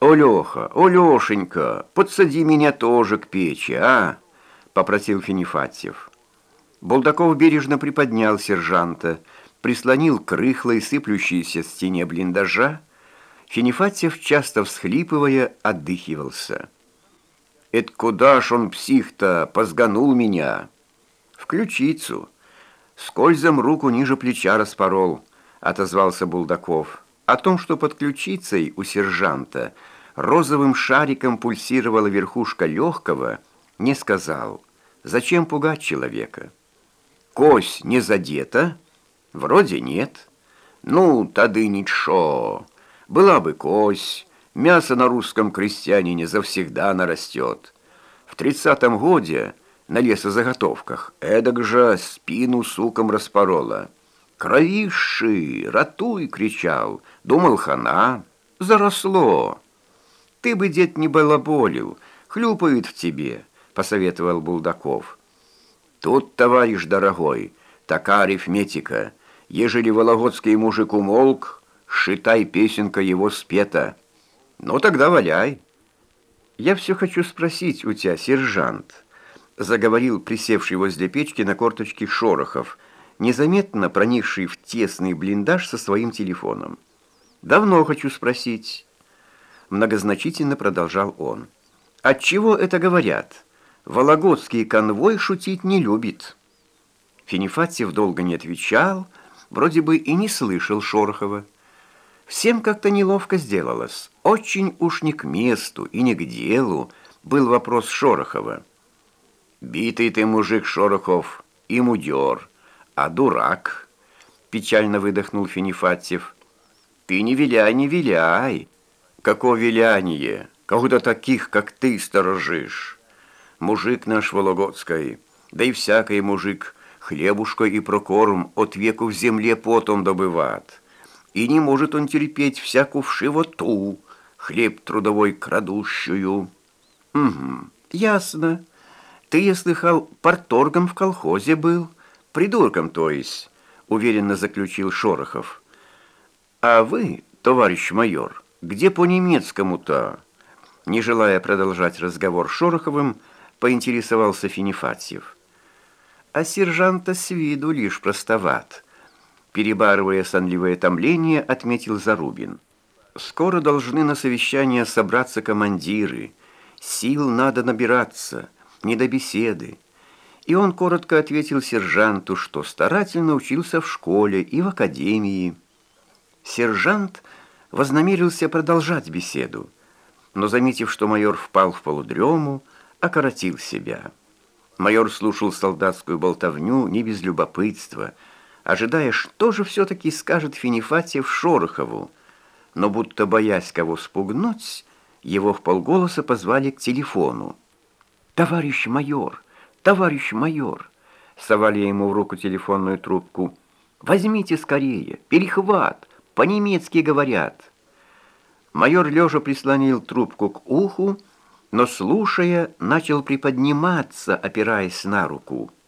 «О, Леха, о, Лешенька, подсади меня тоже к печи, а?» — попросил Финифатьев. Булдаков бережно приподнял сержанта, прислонил к рыхлой, сыплющейся стене блиндажа. Финифатьев, часто всхлипывая, отдыхивался. «Это куда ж он, псих-то, позганул меня?» «В ключицу. Скользом руку ниже плеча распорол», — отозвался Булдаков. О том, что под ключицей у сержанта розовым шариком пульсировала верхушка легкого, не сказал. Зачем пугать человека? Кось не задета? Вроде нет. Ну, тады ничего. Была бы кось. Мясо на русском крестьянине завсегда нарастет. В тридцатом годе на лесозаготовках эдак же спину суком распорола. «Кровиши! Ратуй!» — кричал. Думал, хана. Заросло. «Ты бы, дед, не балаболил, хлюпают в тебе», — посоветовал Булдаков. «Тут, товарищ дорогой, такая арифметика. Ежели вологодский мужик умолк, шитай песенка его спета. Ну, тогда валяй». «Я все хочу спросить у тебя, сержант», — заговорил присевший возле печки на корточке Шорохов, незаметно проникший в тесный блиндаж со своим телефоном. «Давно хочу спросить». Многозначительно продолжал он. «Отчего это говорят? Вологодский конвой шутить не любит». Финифатьев долго не отвечал, вроде бы и не слышал Шорохова. Всем как-то неловко сделалось. Очень уж не к месту и не к делу был вопрос Шорохова. «Битый ты мужик, Шорохов, и мудер, а дурак», — печально выдохнул Финифатьев. «Ты не виляй, не виляй». Какое виляние, кого-то таких, как ты, сторожишь. Мужик наш Вологодской, да и всякий мужик, хлебушка и прокорм от веку в земле потом добыват. И не может он терпеть всякую вшивоту, хлеб трудовой крадущую. Угу, ясно. Ты, я слыхал, порторгом в колхозе был, придурком, то есть, уверенно заключил Шорохов. А вы, товарищ майор, где по-немецкому-то?» Не желая продолжать разговор Шороховым, поинтересовался Финифатьев. А сержанта с виду лишь простоват. Перебарывая сонливое томление, отметил Зарубин. «Скоро должны на совещание собраться командиры. Сил надо набираться, не до беседы». И он коротко ответил сержанту, что старательно учился в школе и в академии. Сержант вознамерился продолжать беседу, но, заметив, что майор впал в полудрему, окоротил себя. Майор слушал солдатскую болтовню не без любопытства, ожидая, что же все-таки скажет Финифатьев Шорохову, но будто боясь кого спугнуть, его в полголоса позвали к телефону. «Товарищ майор! Товарищ майор!» Совали ему в руку телефонную трубку. «Возьмите скорее! Перехват!» По-немецки говорят. Майор лежа прислонил трубку к уху, но, слушая, начал приподниматься, опираясь на руку.